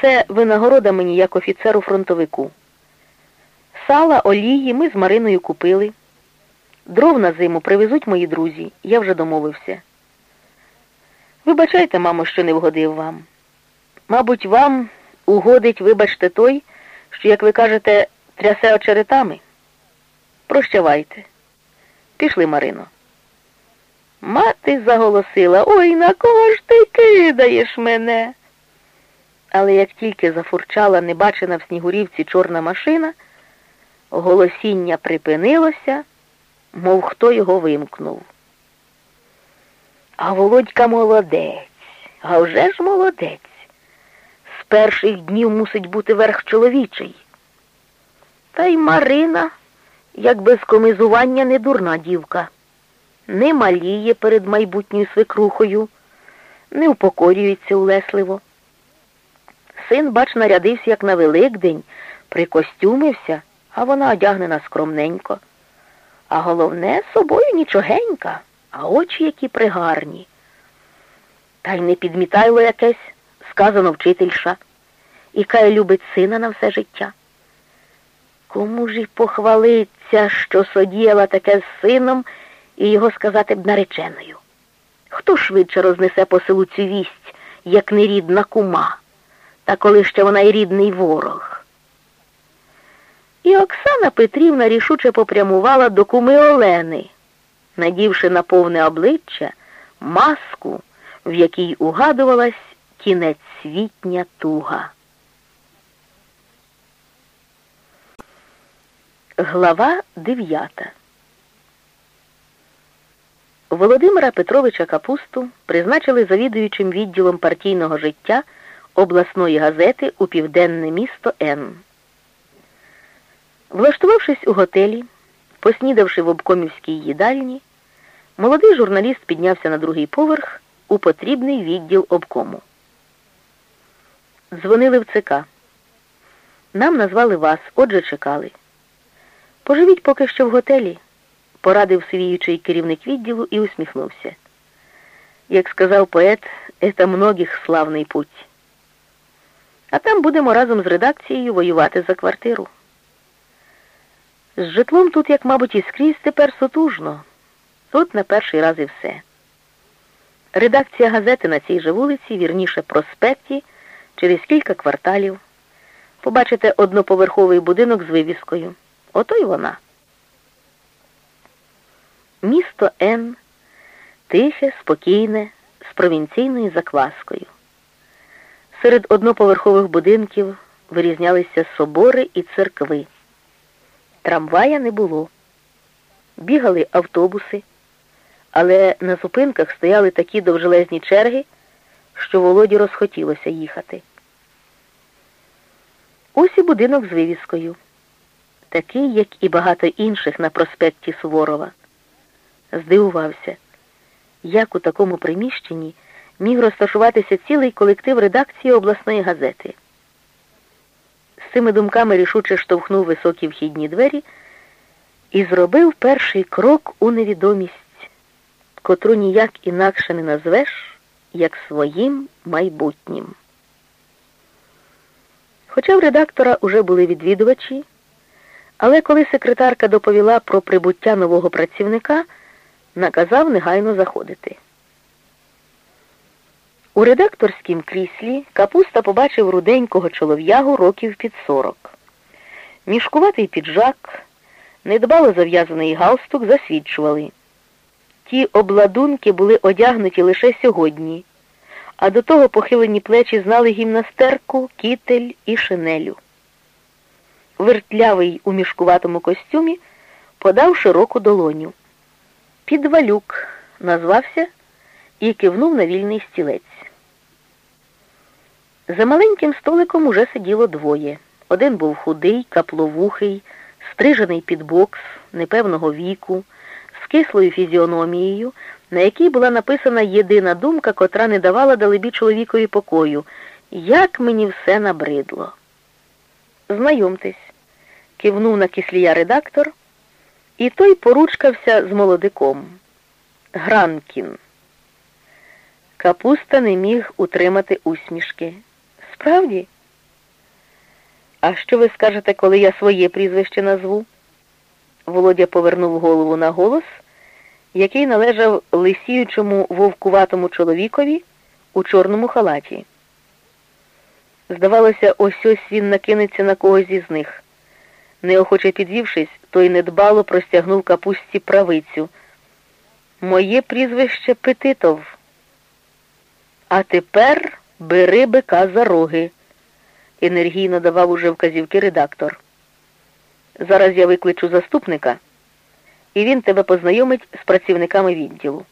Це винагорода мені як офіцеру фронтовику. Сала, олії ми з Мариною купили. Дров на зиму привезуть мої друзі, я вже домовився. Вибачайте, мамо, що не вгодив вам. Мабуть, вам угодить, вибачте, той, що, як ви кажете, трясе очеретами. Прощавайте. Пішли, Марино. Мати заголосила Ой, на кого ж ти кидаєш мене? Але як тільки зафурчала небачена в снігурівці чорна машина, голосіння припинилося, мов хто його вимкнув. А Володька молодець, а вже ж молодець. З перших днів мусить бути верх чоловічий. Та й Марина, як без комизування, не дурна дівка, не маліє перед майбутньою свекрухою, не упокорюється улесливо. Син, бач, нарядився, як на Великдень, прикостюмився, а вона одягнена скромненько. А головне, собою нічогенька, а очі які пригарні. Та й не підмітайло якесь, сказано вчительша, і кає любить сина на все життя. Кому ж і похвалиться, що содіяла таке з сином і його сказати б нареченою? Хто швидше рознесе по селу цю вість, як нерідна кума, та коли ще вона й рідний ворог? І Оксана Петрівна рішуче попрямувала до куми Олени, надівши на повне обличчя маску, в якій угадувалась кінець світня туга. Глава дев'ята Володимира Петровича Капусту призначили завідуючим відділом партійного життя обласної газети у південне місто Н. Влаштувавшись у готелі, поснідавши в обкомівській їдальні, молодий журналіст піднявся на другий поверх у потрібний відділ обкому. Дзвонили в ЦК. Нам назвали вас, отже чекали. Поживіть поки що в готелі, порадив свіючий керівник відділу і усміхнувся. Як сказав поет, «Это многих славний путь. А там будемо разом з редакцією воювати за квартиру. З житлом тут, як, мабуть, і скрізь тепер сутужно. Тут на перший раз і все. Редакція газети на цій же вулиці, вірніше проспекті, через кілька кварталів. Побачите одноповерховий будинок з вивіскою. Ото й вона. Місто Н. Тихе, спокійне, з провінційною закваскою. Серед одноповерхових будинків вирізнялися собори і церкви. Трамвая не було. Бігали автобуси, але на зупинках стояли такі довжелезні черги, що Володі розхотілося їхати. Ось і будинок з вивіскою, такий, як і багато інших на проспекті Суворова. Здивувався, як у такому приміщенні міг розташуватися цілий колектив редакції обласної газети. З цими думками рішуче штовхнув високі вхідні двері і зробив перший крок у невідомість, котру ніяк інакше не назвеш, як своїм майбутнім. Хоча в редактора уже були відвідувачі, але коли секретарка доповіла про прибуття нового працівника, наказав негайно заходити. У редакторськім кріслі капуста побачив руденького чолов'ягу років під сорок. Мішкуватий піджак, недбало зав'язаний галстук засвідчували. Ті обладунки були одягнуті лише сьогодні, а до того похилені плечі знали гімнастерку, кітель і шинелю. Вертлявий у мішкуватому костюмі подав широку долоню. Підвалюк назвався і кивнув на вільний стілець. За маленьким столиком уже сиділо двоє. Один був худий, капловухий, стрижений під бокс, непевного віку, з кислою фізіономією, на якій була написана єдина думка, котра не давала далебі чоловікові покою. Як мені все набридло. Знайомтесь, кивнув на кислія редактор, і той поручкався з молодиком. Гранкін. Капуста не міг утримати усмішки. Справді, А що ви скажете, коли я своє прізвище назву? Володя повернув голову на голос, який належав лисіючому вовкуватому чоловікові у чорному халаті. Здавалося, ось ось він накинеться на когось із них. Неохоче підвівшись, той недбало простягнув капусті правицю. Моє прізвище Петитов. А тепер бери бика за роги, енергійно давав уже вказівки редактор. Зараз я викличу заступника, і він тебе познайомить з працівниками відділу.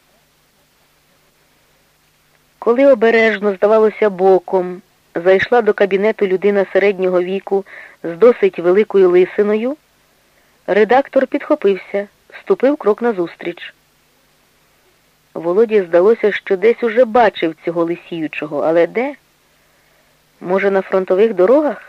Коли обережно, здавалося, боком, зайшла до кабінету людина середнього віку з досить великою лисиною, редактор підхопився, ступив крок назустріч. Володі здалося, що десь уже бачив цього лисіючого, але де? Може, на фронтових дорогах?